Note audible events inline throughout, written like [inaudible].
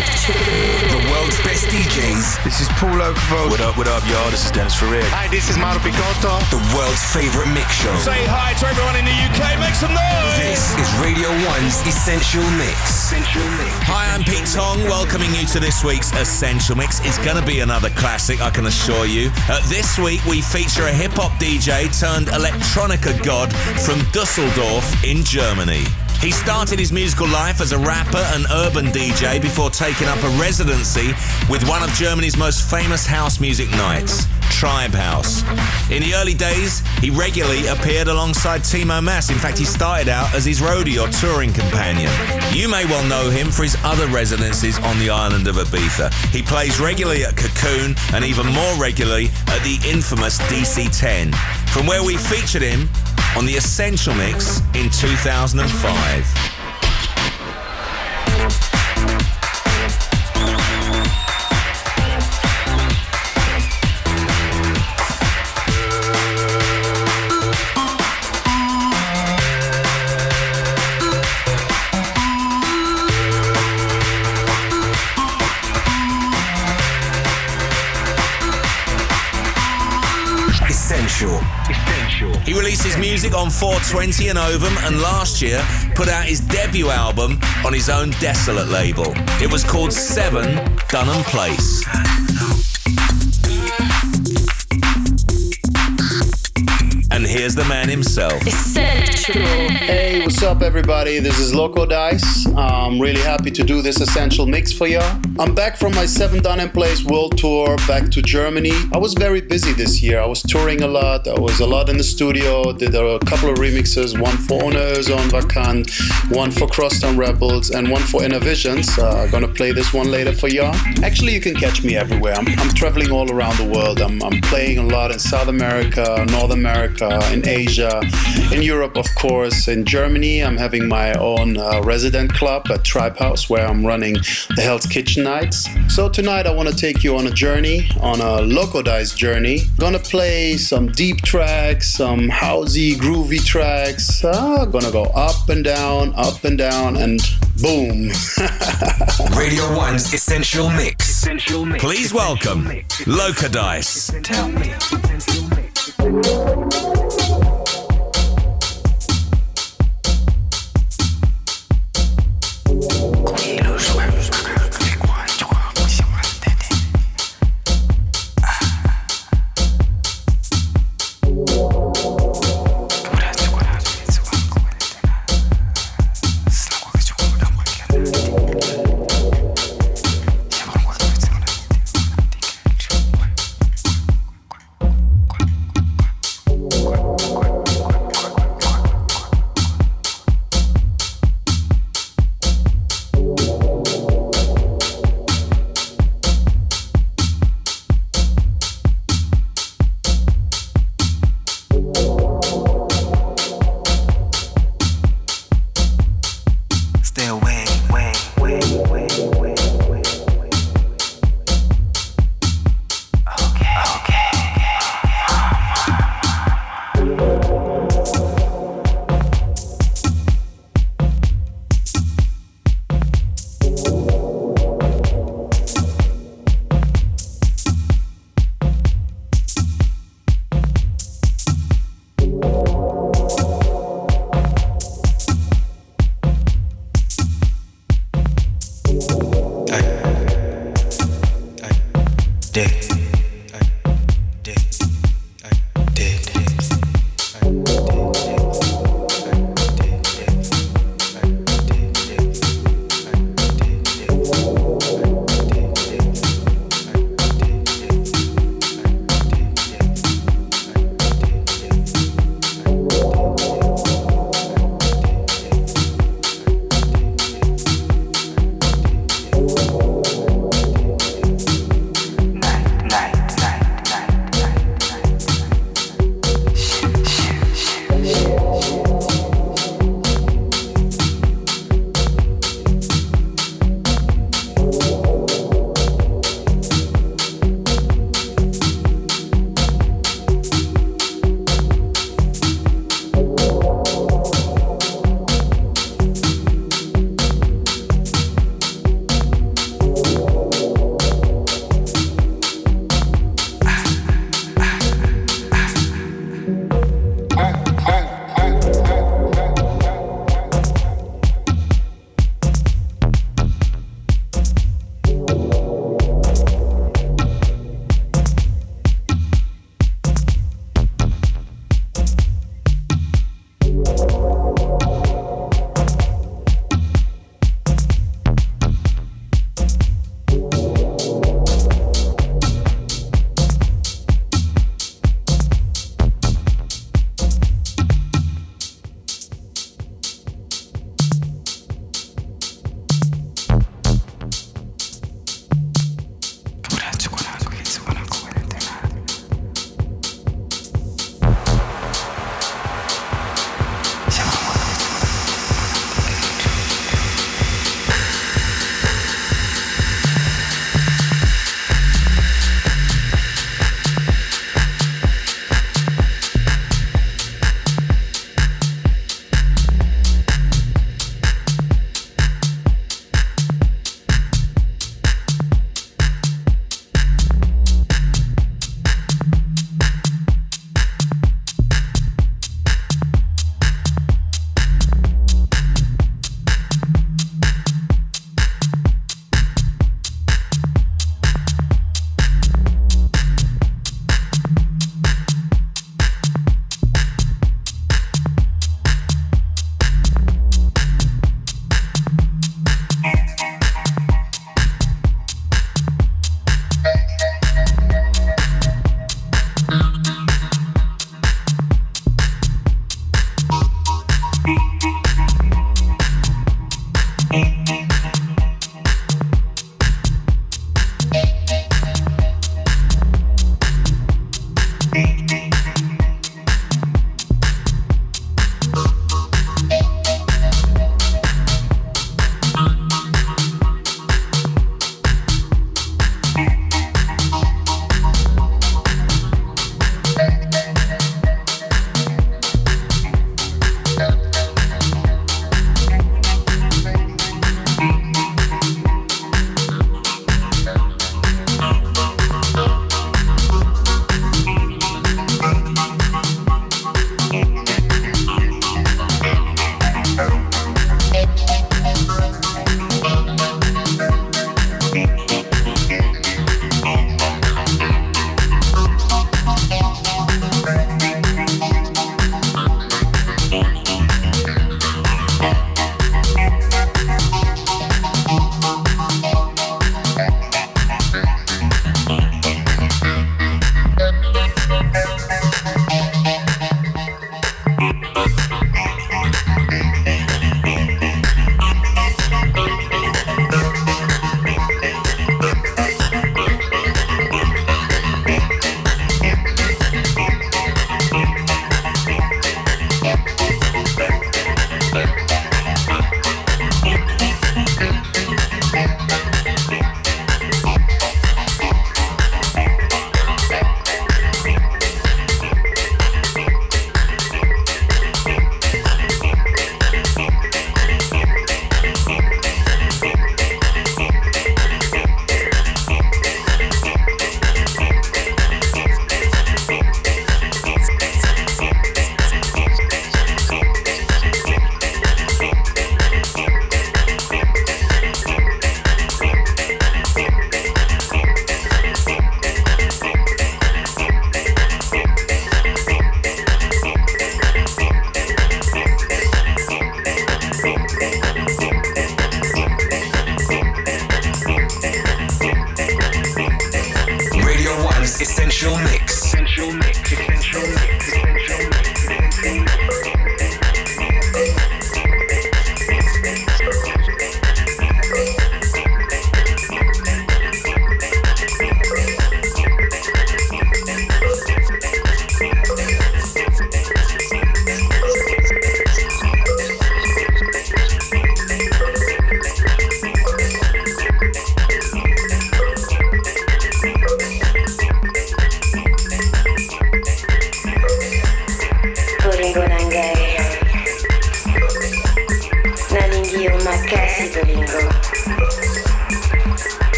The world's best DJs. This is Paul Oakenfold. What up, what up, y'all? This is Dennis Ferrer. Hi, this is Mauro Picotto. The world's favorite mix show. Say hi to everyone in the UK. Make some noise. This is Radio 1's Essential Mix. Essential Mix. Hi, I'm Pete Tong, welcoming you to this week's Essential Mix. It's going to be another classic, I can assure you. Uh, this week, we feature a hip hop DJ turned electronica god from Dusseldorf in Germany. He started his musical life as a rapper and urban DJ before taking up a residency with one of Germany's most famous house music nights, Tribe House. In the early days, he regularly appeared alongside Timo Maas. In fact, he started out as his roadie or touring companion. You may well know him for his other residencies on the island of Ibiza. He plays regularly at Cocoon and even more regularly at the infamous DC10, from where we featured him on the Essential Mix in 2005. Music on 420 and Ovum, and last year put out his debut album on his own Desolat label. It was called Seven Dunham Place. And here's the man himself. Hey, what's up, everybody? This is Loco Dice. I'm really happy to do this essential mix for y'all. I'm back from my Seven Dunham Place world tour back to Germany. I was very busy this year. I was touring a lot. I was a lot in the studio. Did a couple of remixes, one for Owners on Vakant, one for Crosstown Rebels, and one for Innervisions. Uh, gonna play this one later for y'all. Actually, you can catch me everywhere. I'm, I'm traveling all around the world. I'm, I'm playing a lot in South America, North America, in Asia, in Europe, of course. In Germany, I'm having my own uh, resident club at Tribe House where I'm running the Hell's Kitchen nights. So tonight, I want to take you on a journey, on a Loco Dice journey. Gonna play some deep tracks, some housey, groovy tracks. Uh, gonna go up and down, up and down, and boom. [laughs] Radio 1's Essential Mix. Essential mix. Please welcome Loco Dice. Tell me. Dig.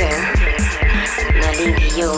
Ke nalingi yo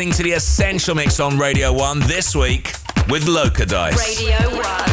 listening to the Essential Mix on Radio 1 this week with Loco Dice. Radio 1.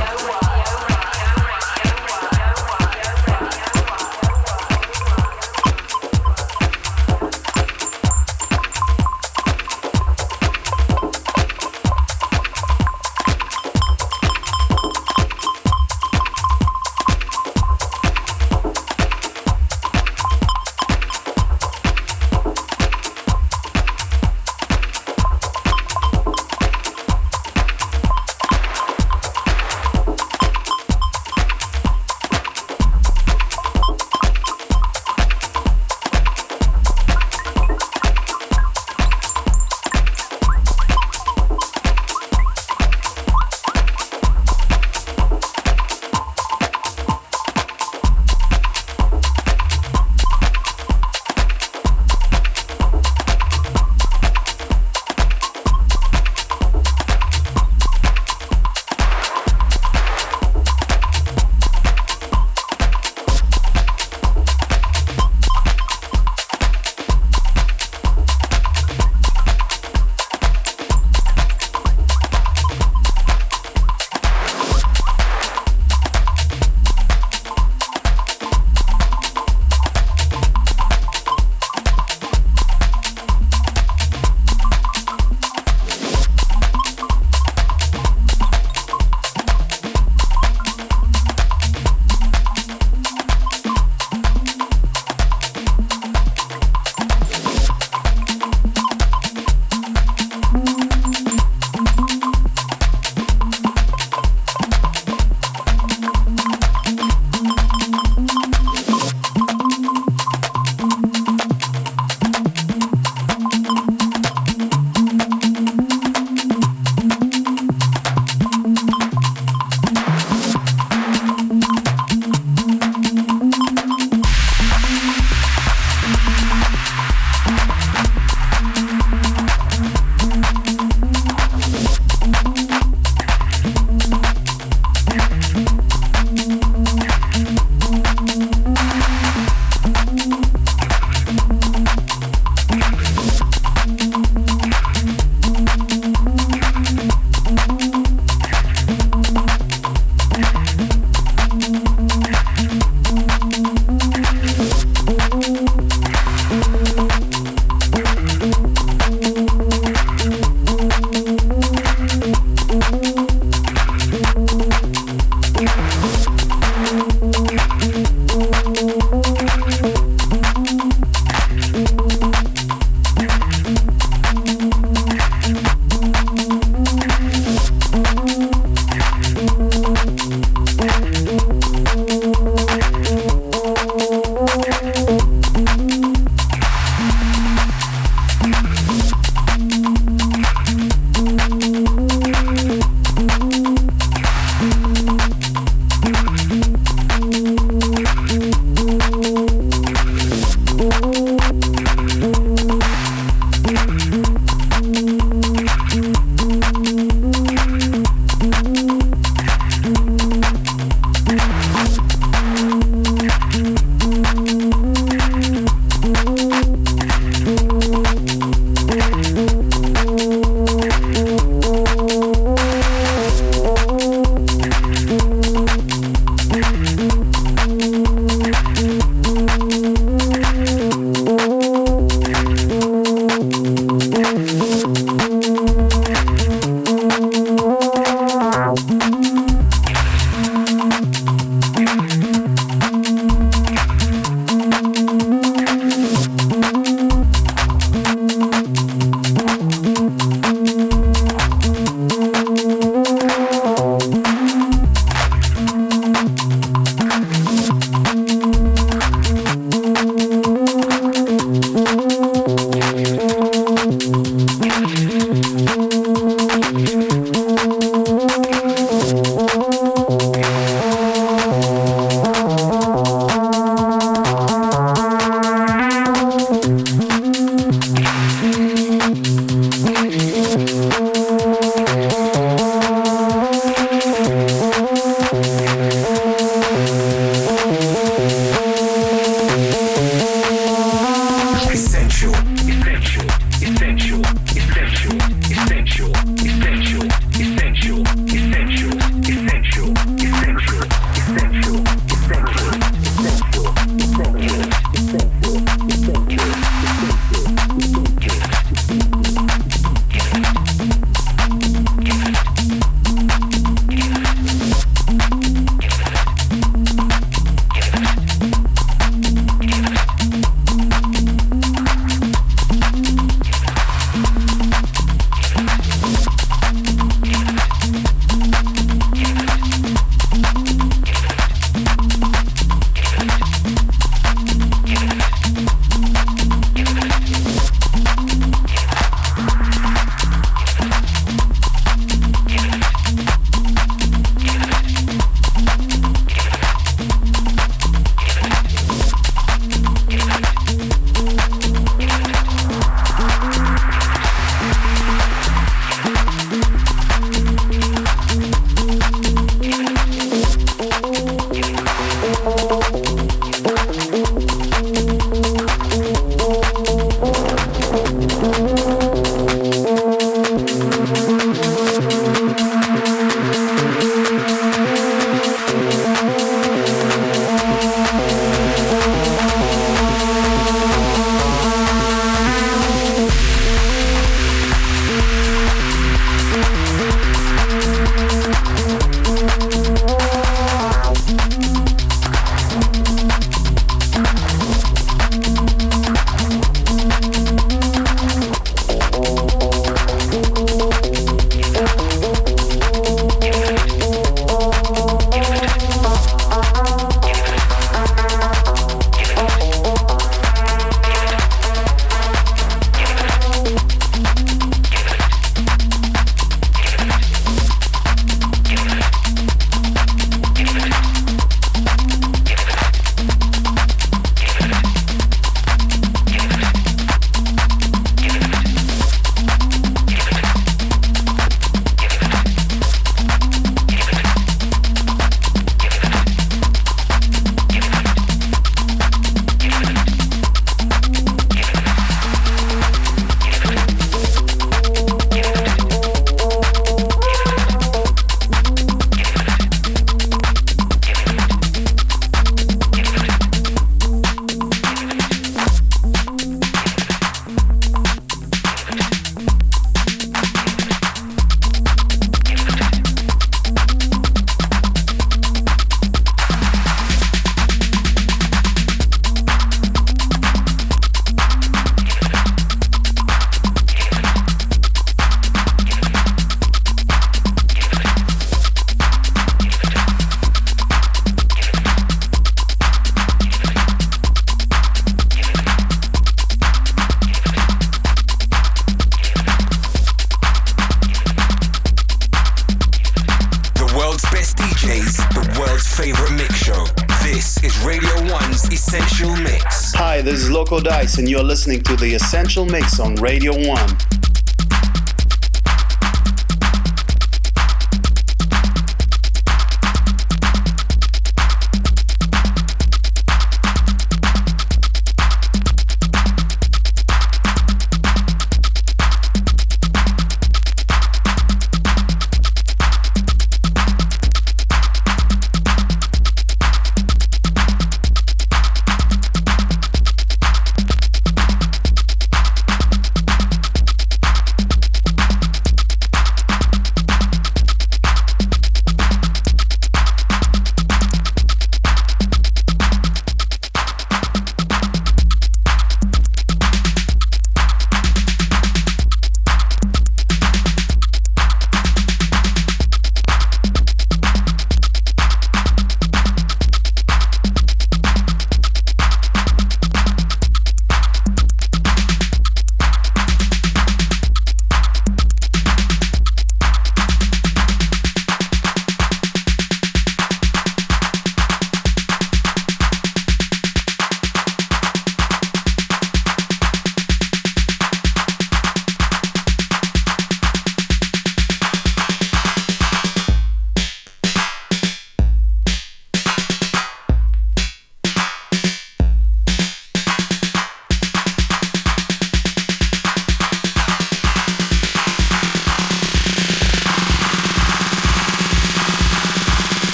The Essential Mix on Radio 1.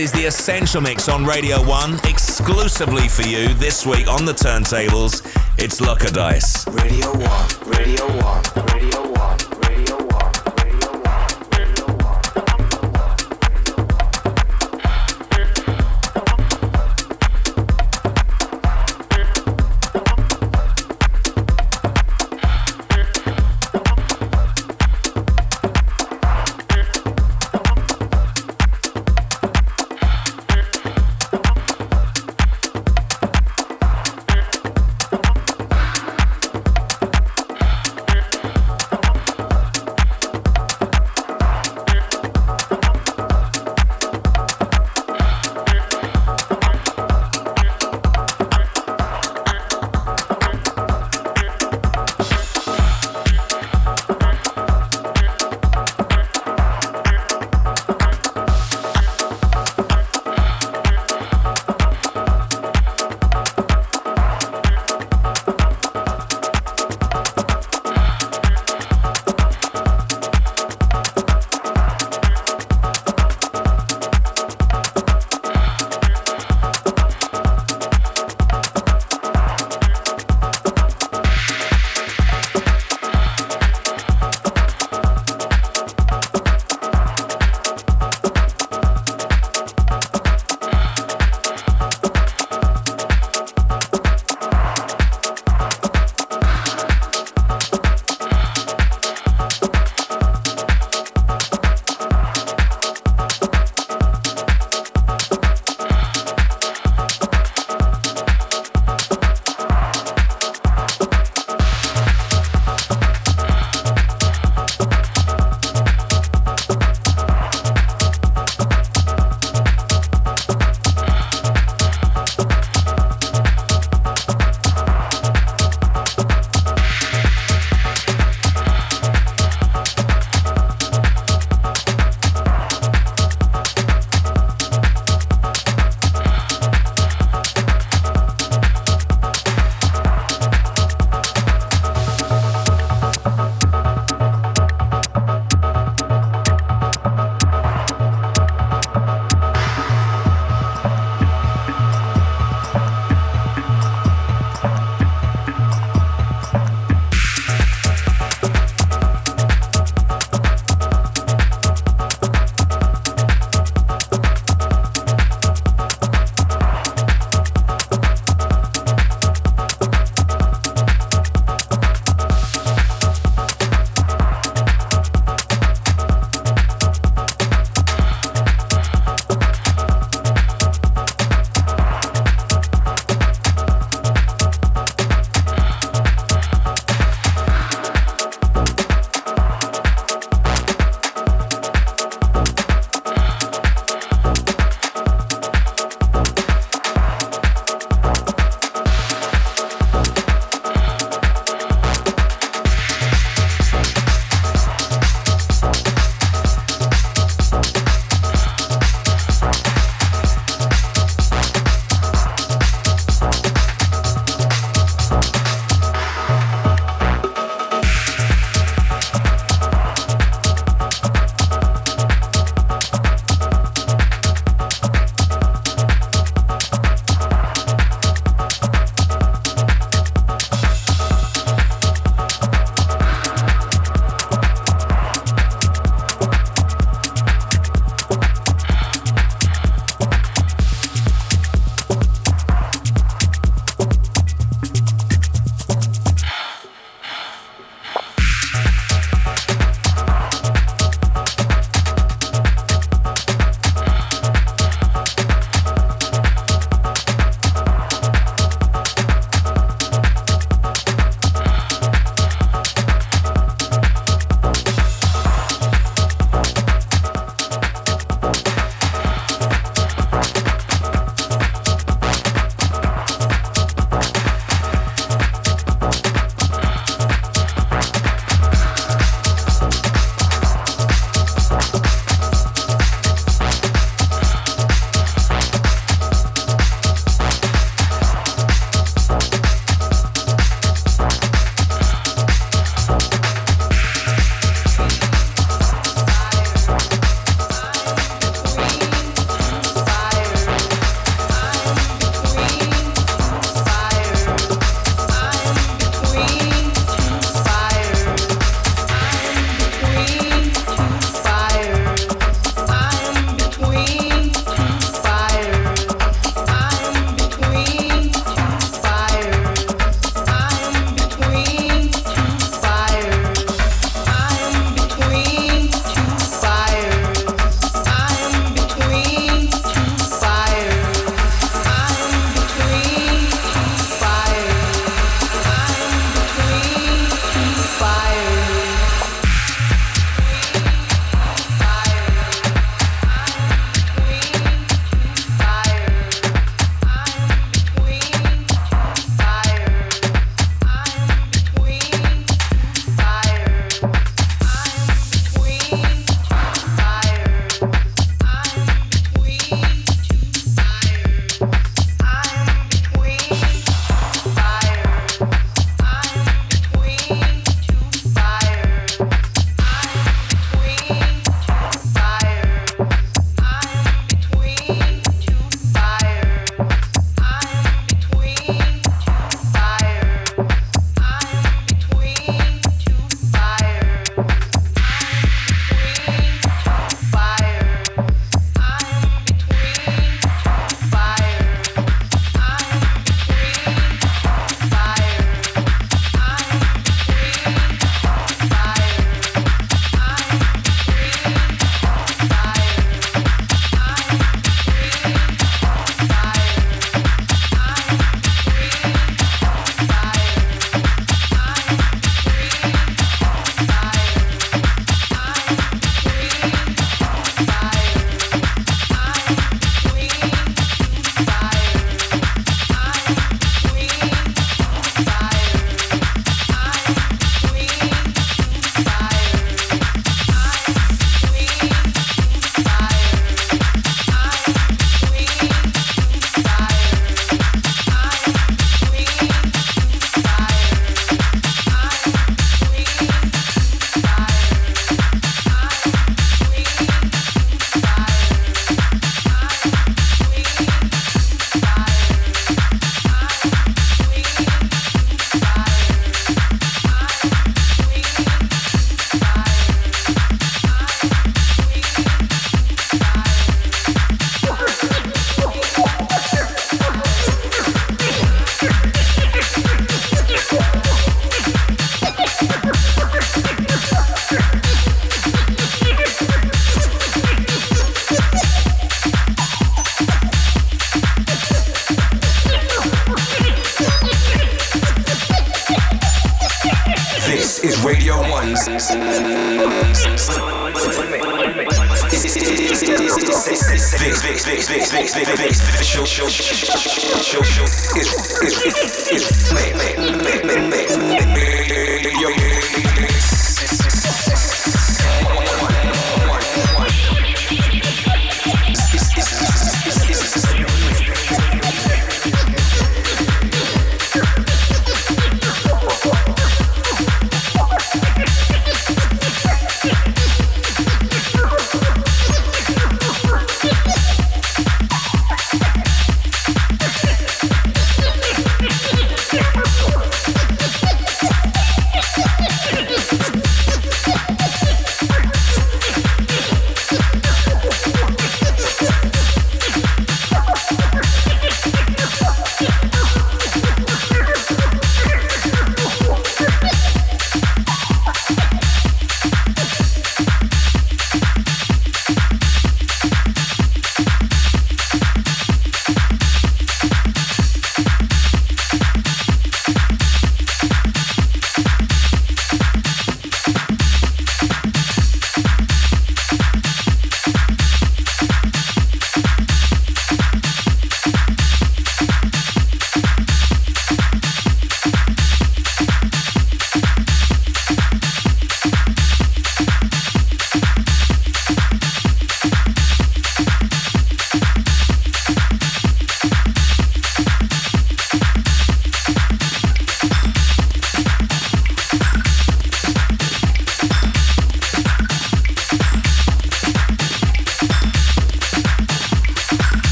Is the Essential Mix on Radio 1, exclusively for you this week on the turntables. It's Loco Dice. Radio 1, Radio 1, Radio 1.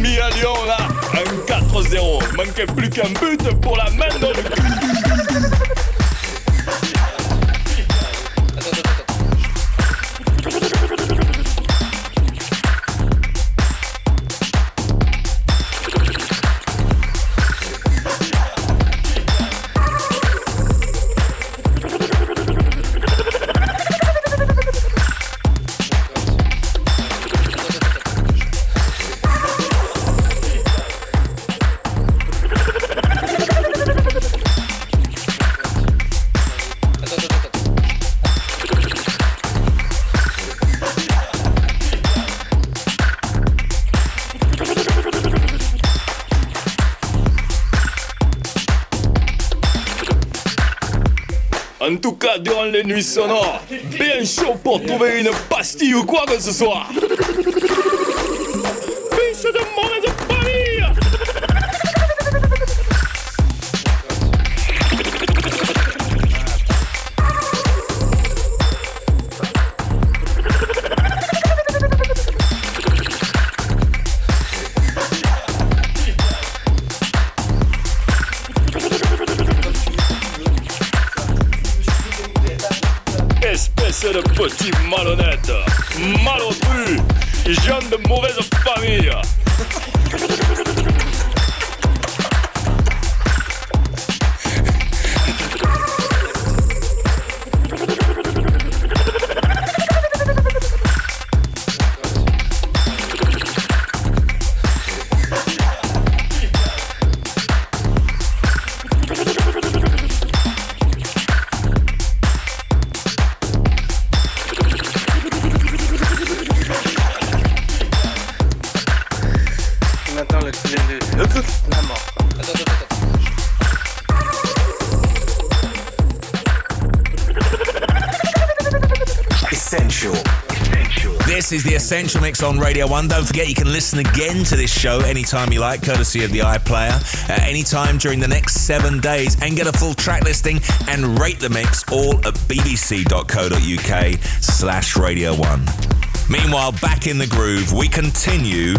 Mis à Lyon là, un 4-0. Manquait plus qu'un but pour la main dans les nuits sonores, bien chaud pour trouver une pastille ou quoi que ce soit. Petit malhonnête, Essential Mix on Radio 1. Don't forget you can listen again to this show anytime you like, courtesy of the iPlayer, at any time during the next seven days, and get a full track listing and rate the mix all at bbc.co.uk slash Radio 1. Meanwhile, back in the groove, we continue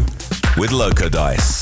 with Loco Dice.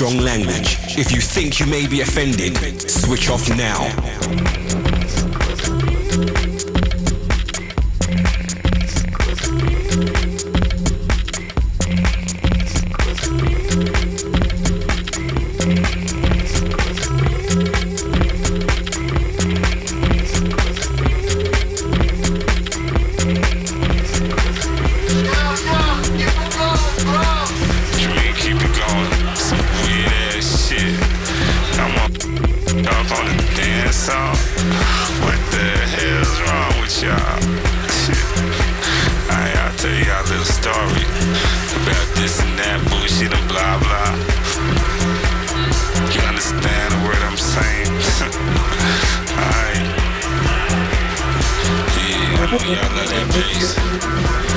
strong language. If you think you may be offended, switch off now. y'all love that bass.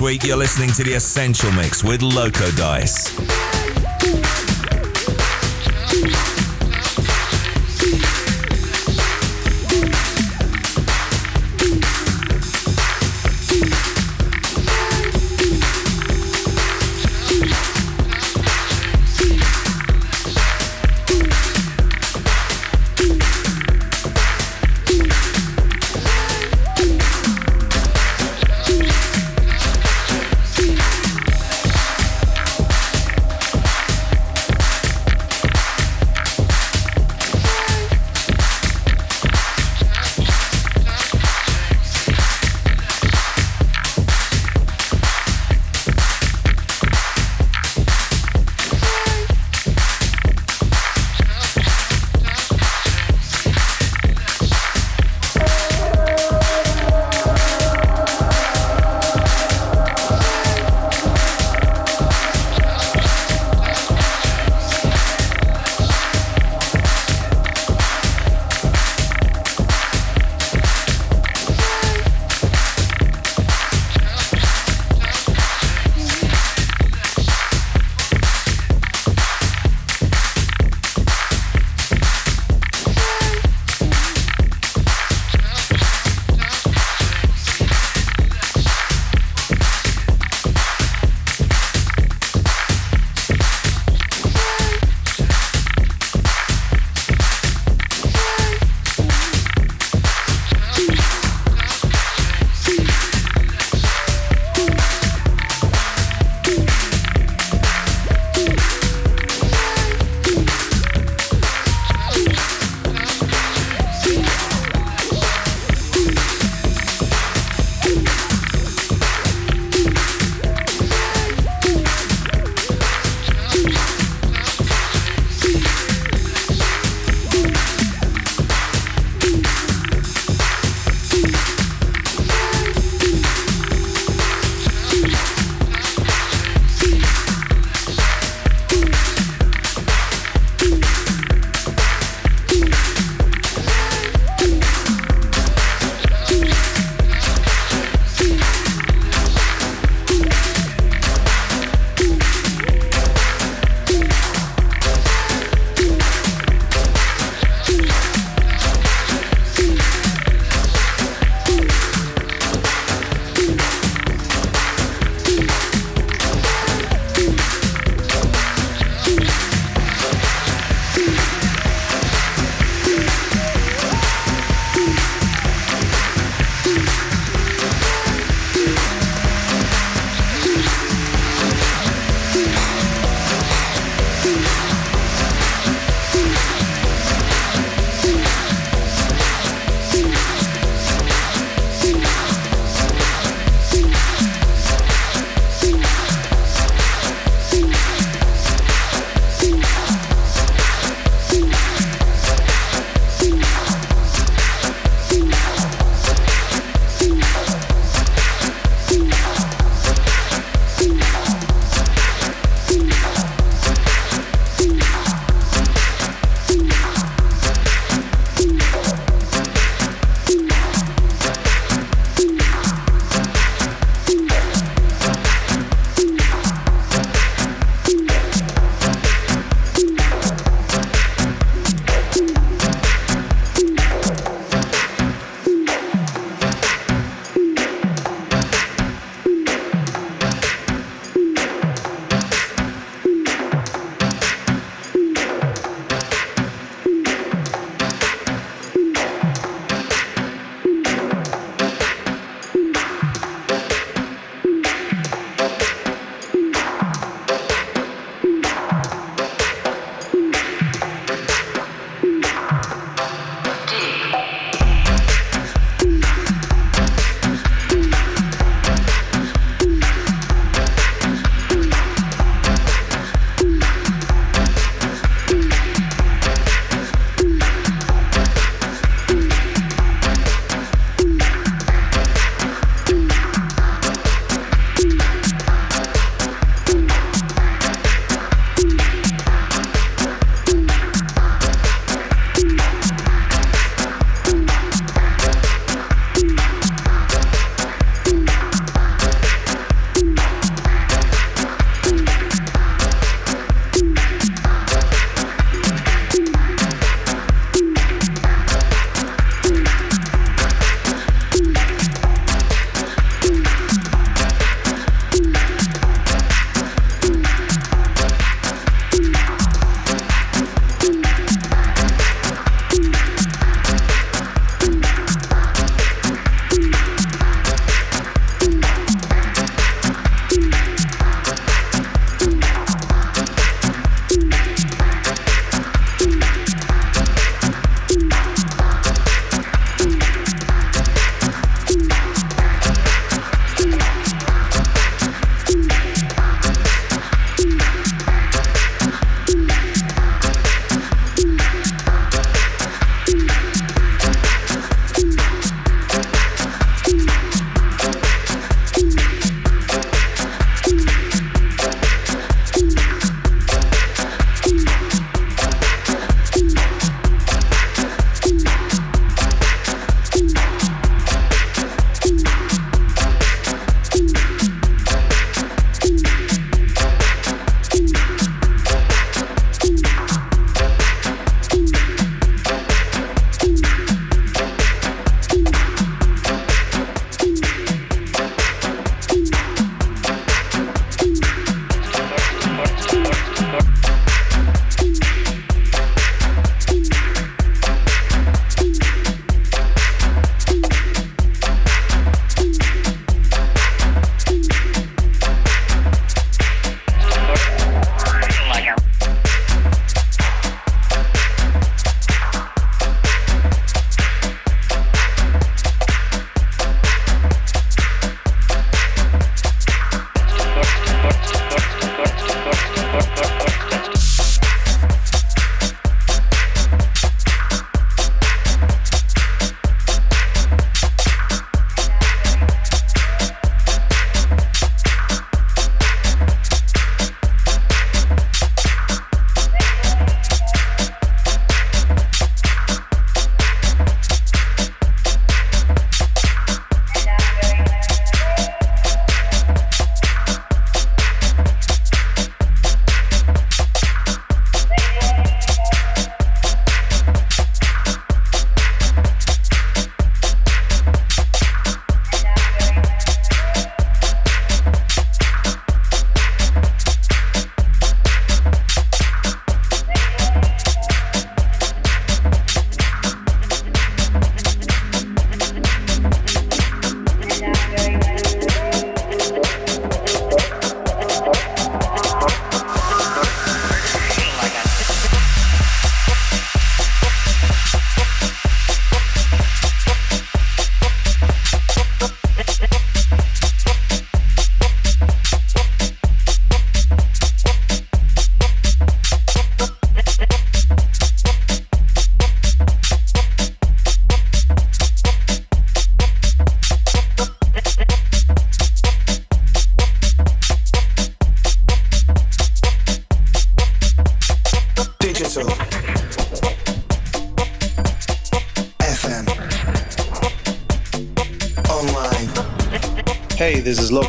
week, you're listening to The Essential Mix with Loco Dice.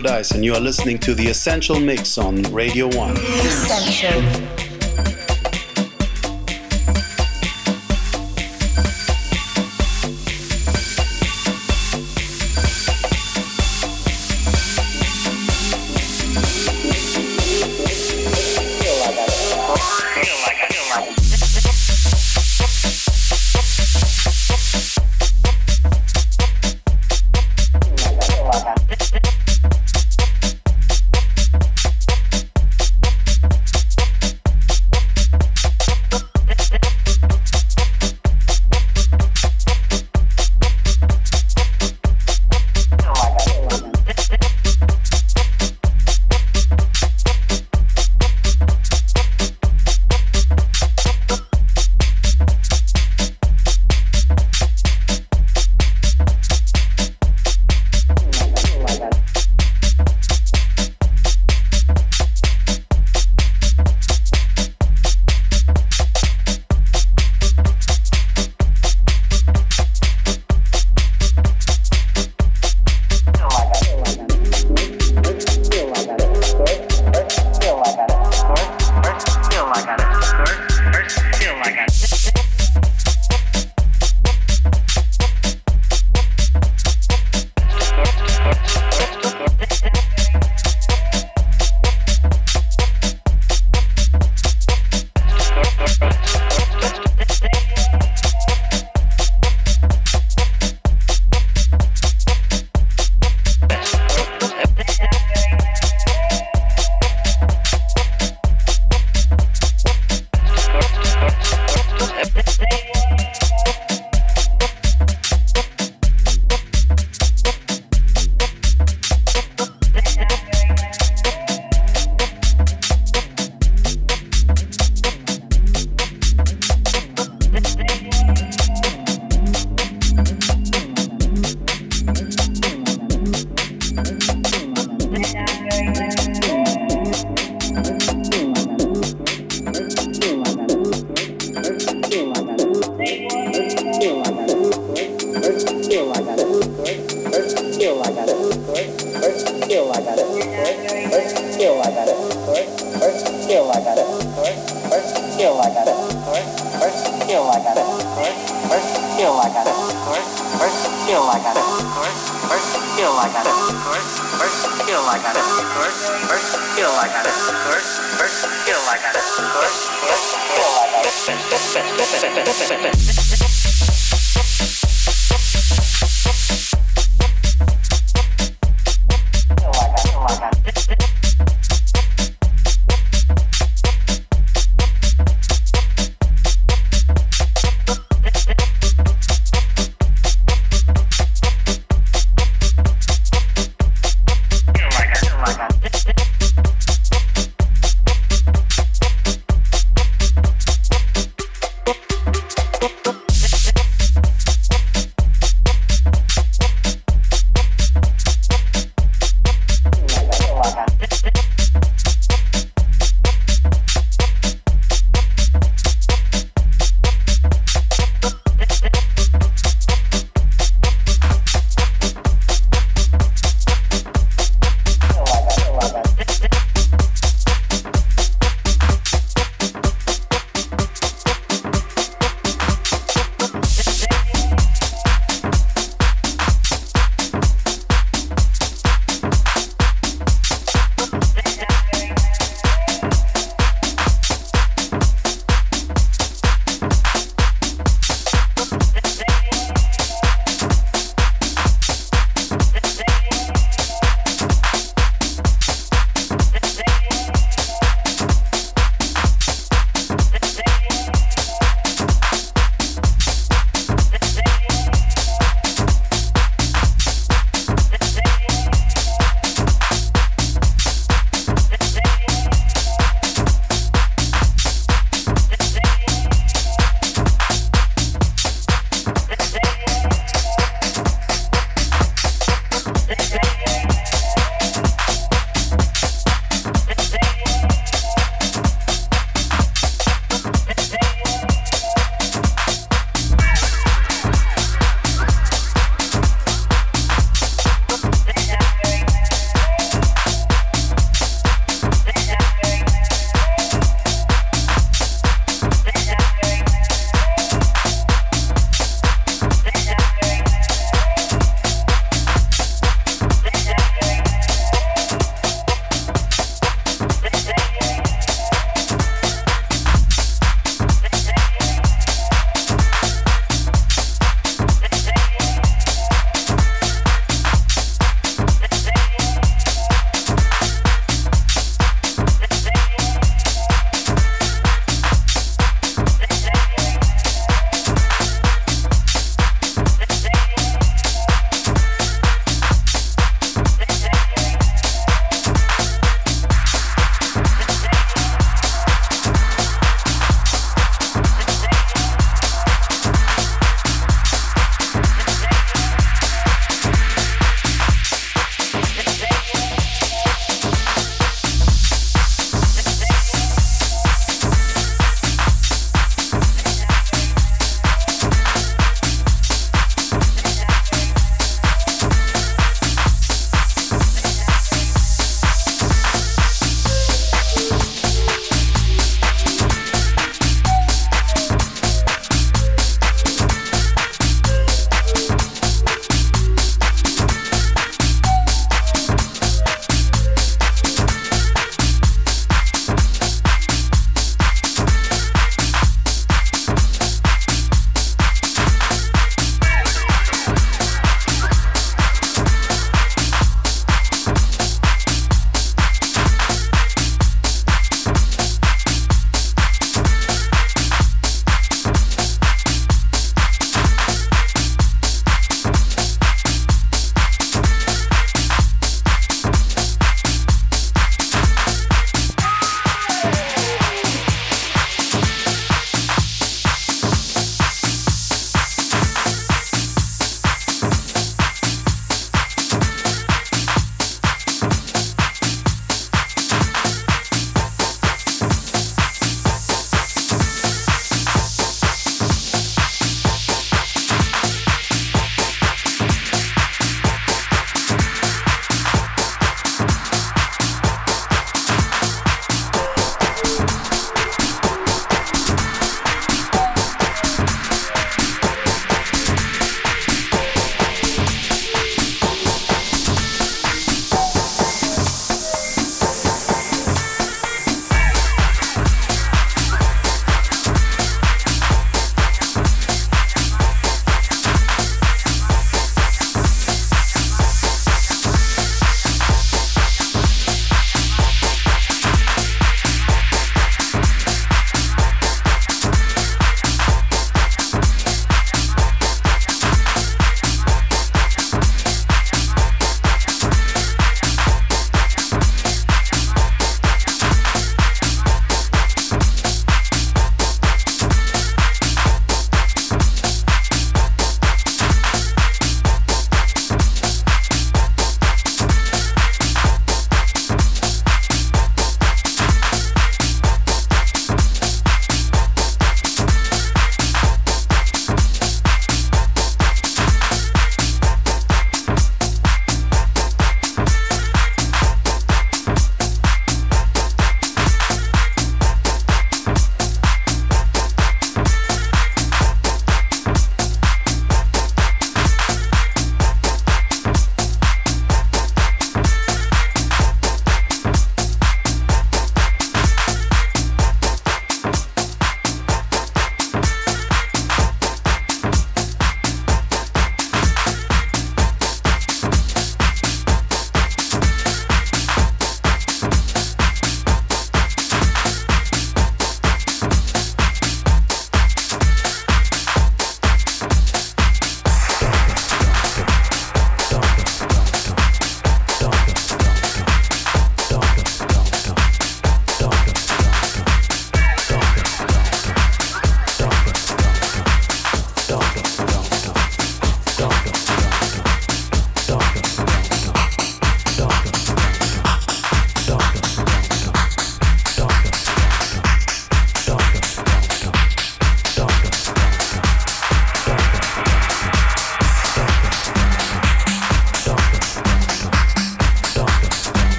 Dice, and you are listening to the Essential Mix on Radio 1. Essential.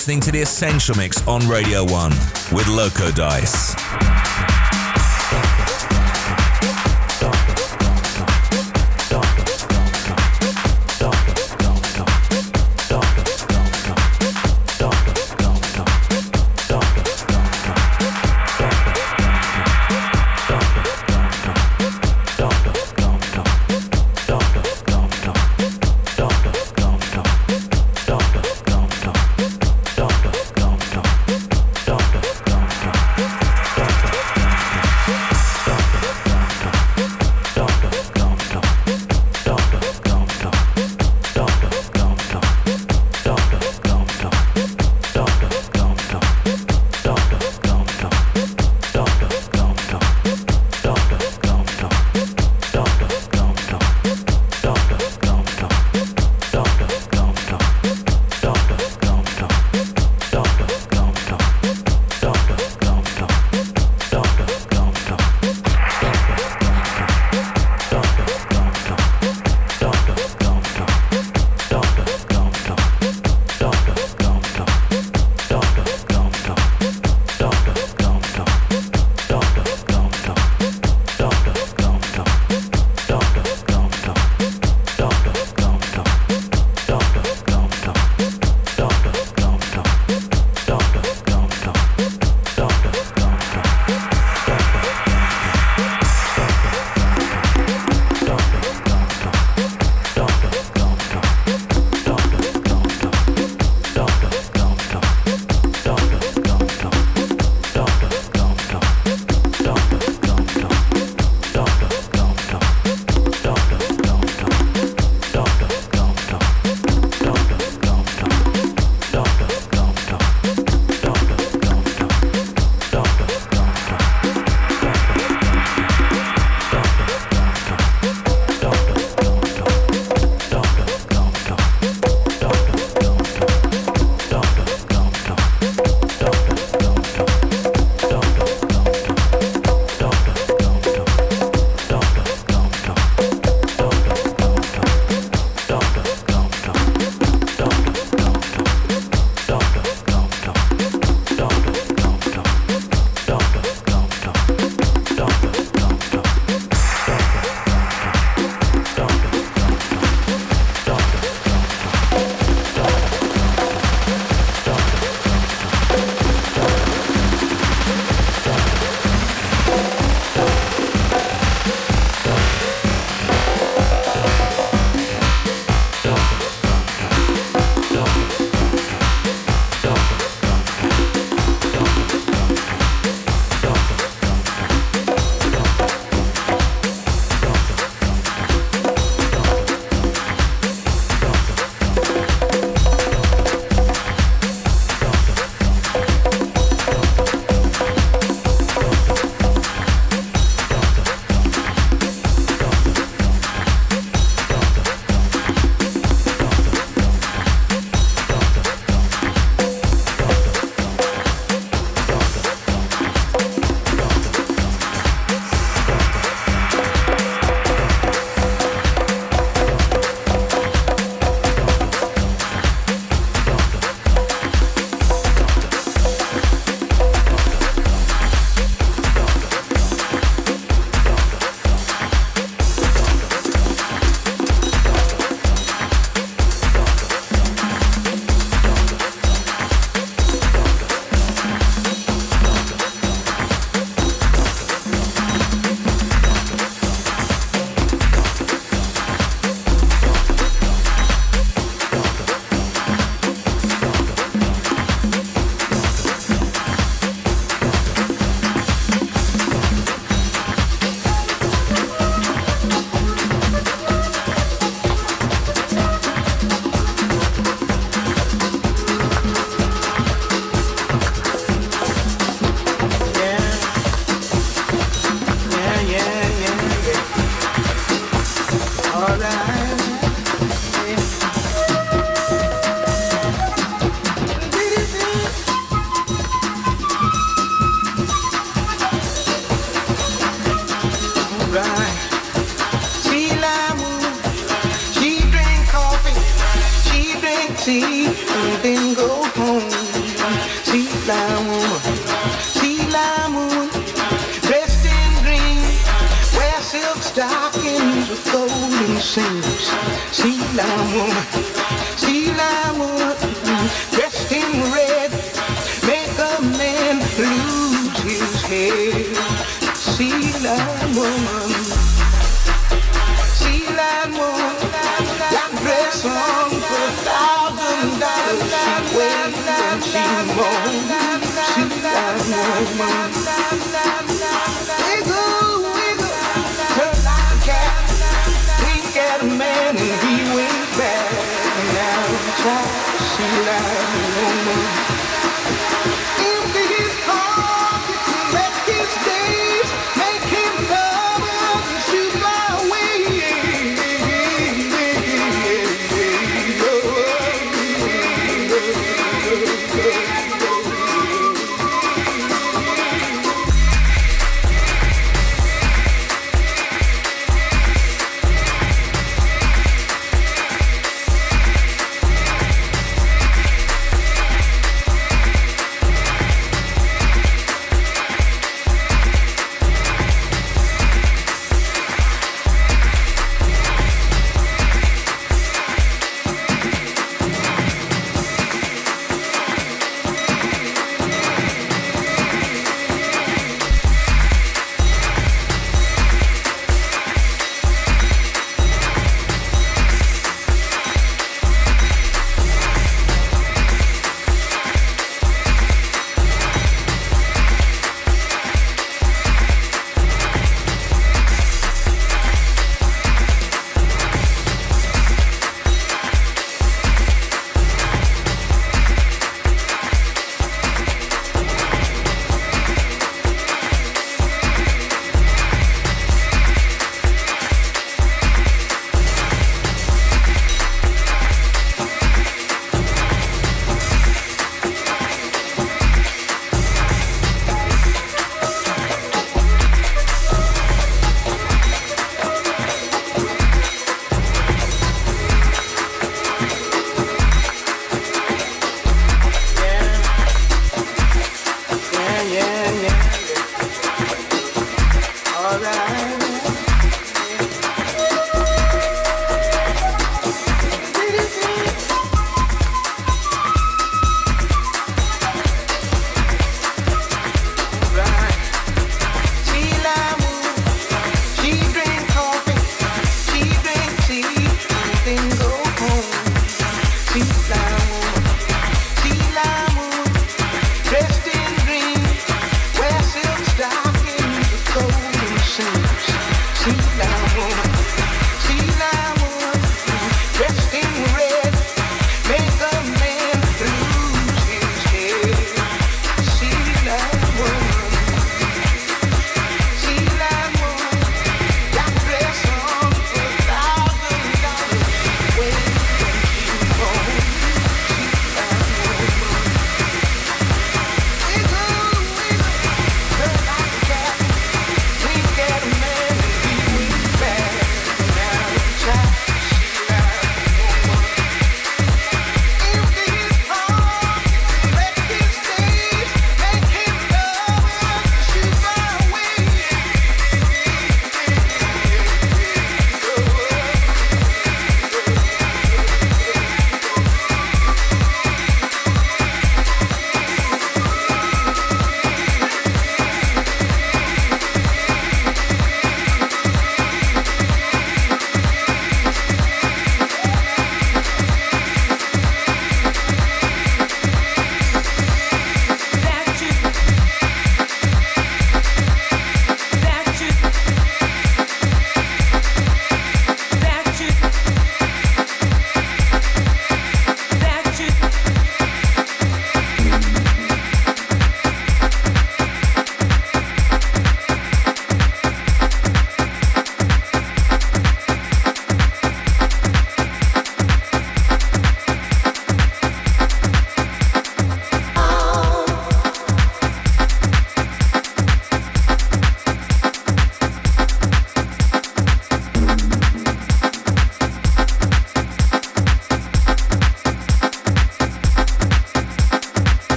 Listening to the Essential Mix on Radio 1 with Loco Dice.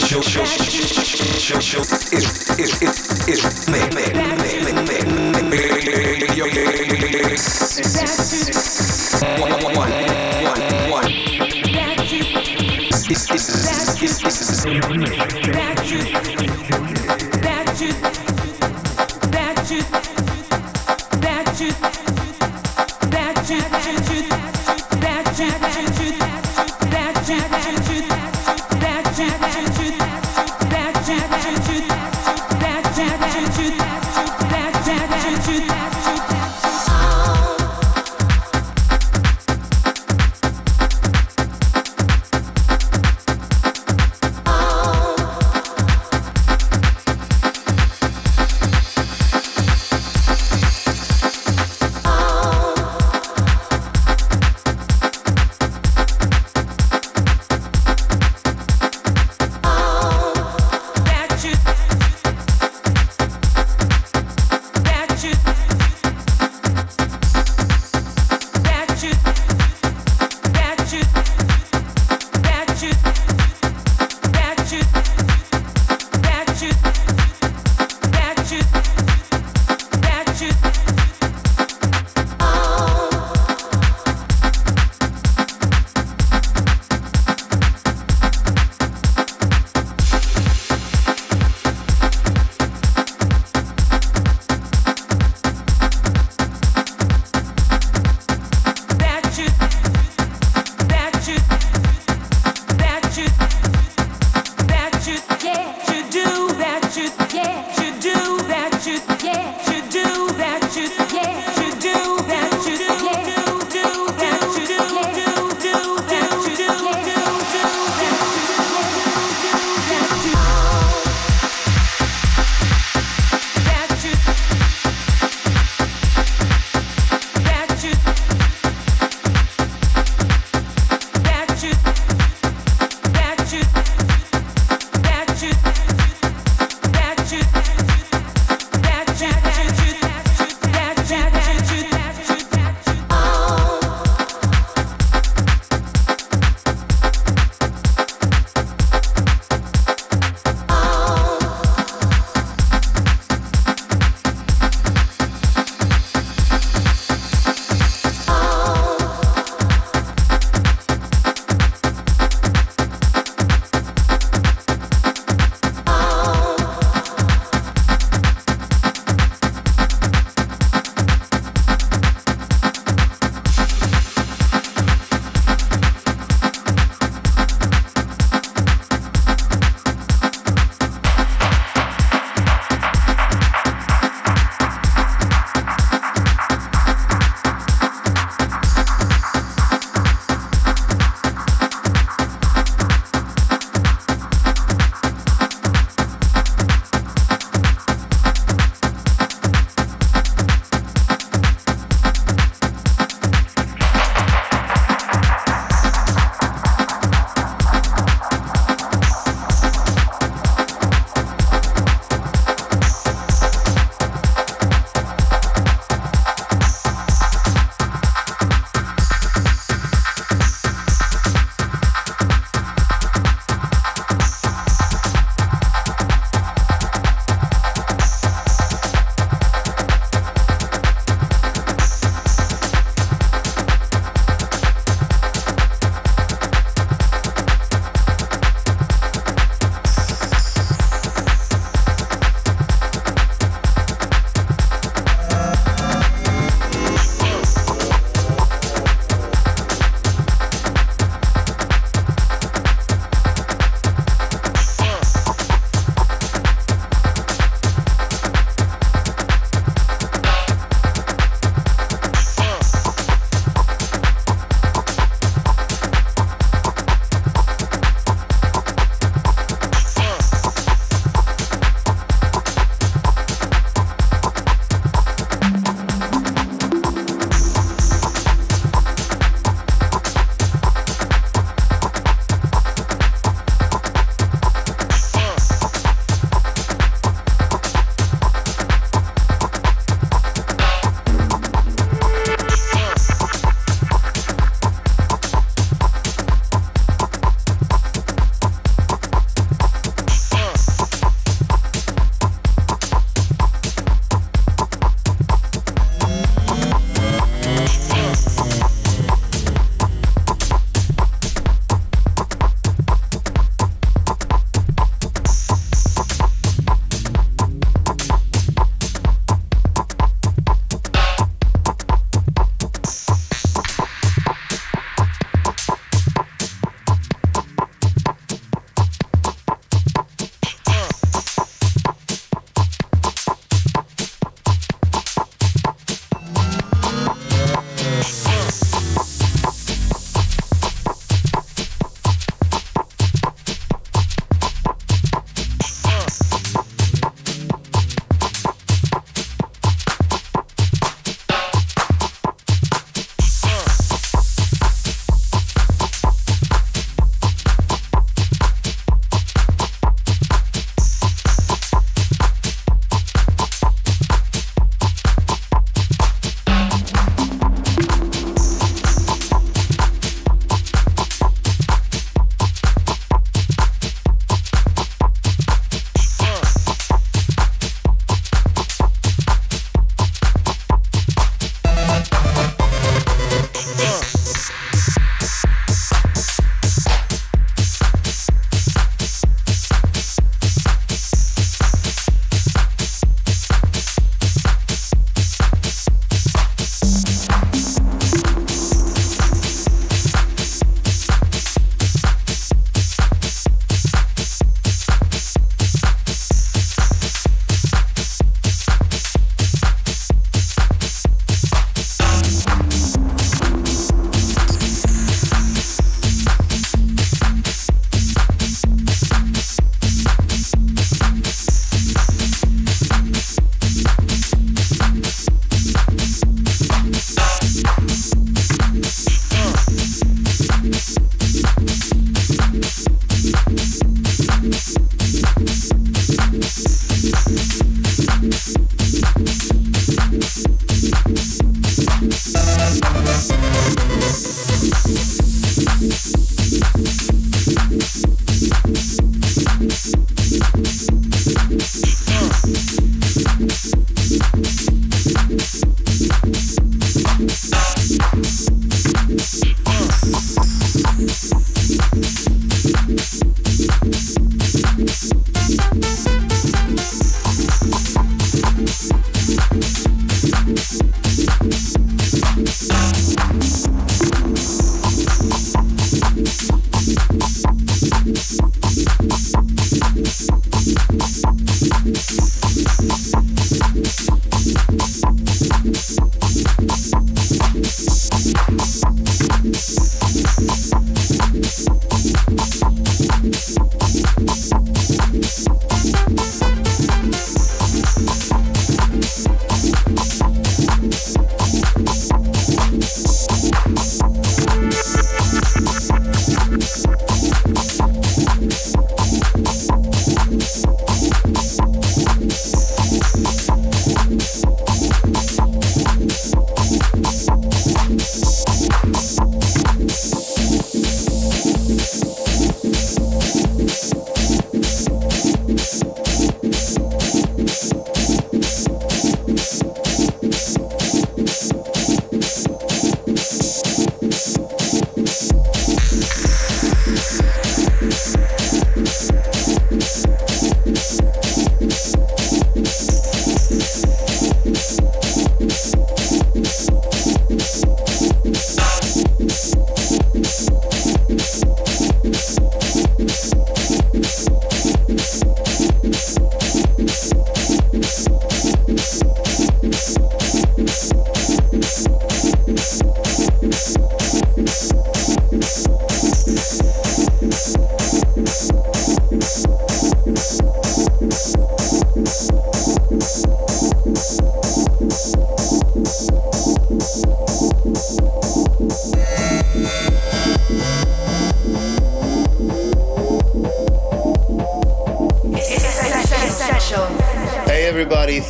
Show show show show is is is is me me me me me radio one one one one one is is is Hey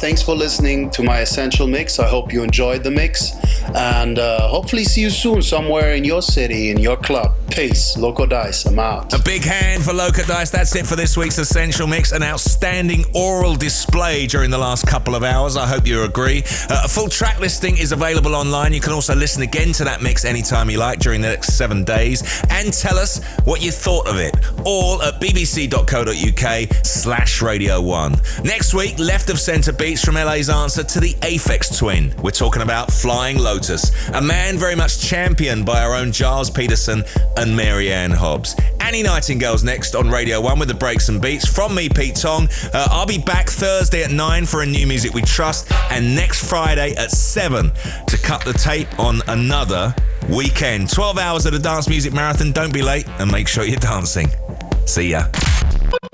thanks for listening to my Essential Mix. I hope you enjoyed the mix and uh, hopefully see you soon somewhere in your city, in your club. Peace. Loco Dice, I'm out. A big hand for Loco Dice. That's it for this week's Essential Mix. An outstanding aural display during the last couple of hours. I hope you agree. Uh, a full track listing is available online. You can also listen again to that mix anytime you like during the next seven days and tell us what you thought of it. All at bbc.co.uk slash radio one. Next week, left of centre beats from LA's answer to the Aphex Twin. We're talking about Flying Lotus, a man very much championed by our own Gilles Peterson and Mary Anne Hobbs. Annie Nightingale's next on Radio 1 with the breaks and beats. From me, Pete Tong. Uh, I'll be back Thursday at 9 for a new music we trust, and next Friday at 7 to cut the tape on another weekend. 12 hours of the dance music marathon. Don't be late and make sure you're dancing. See ya.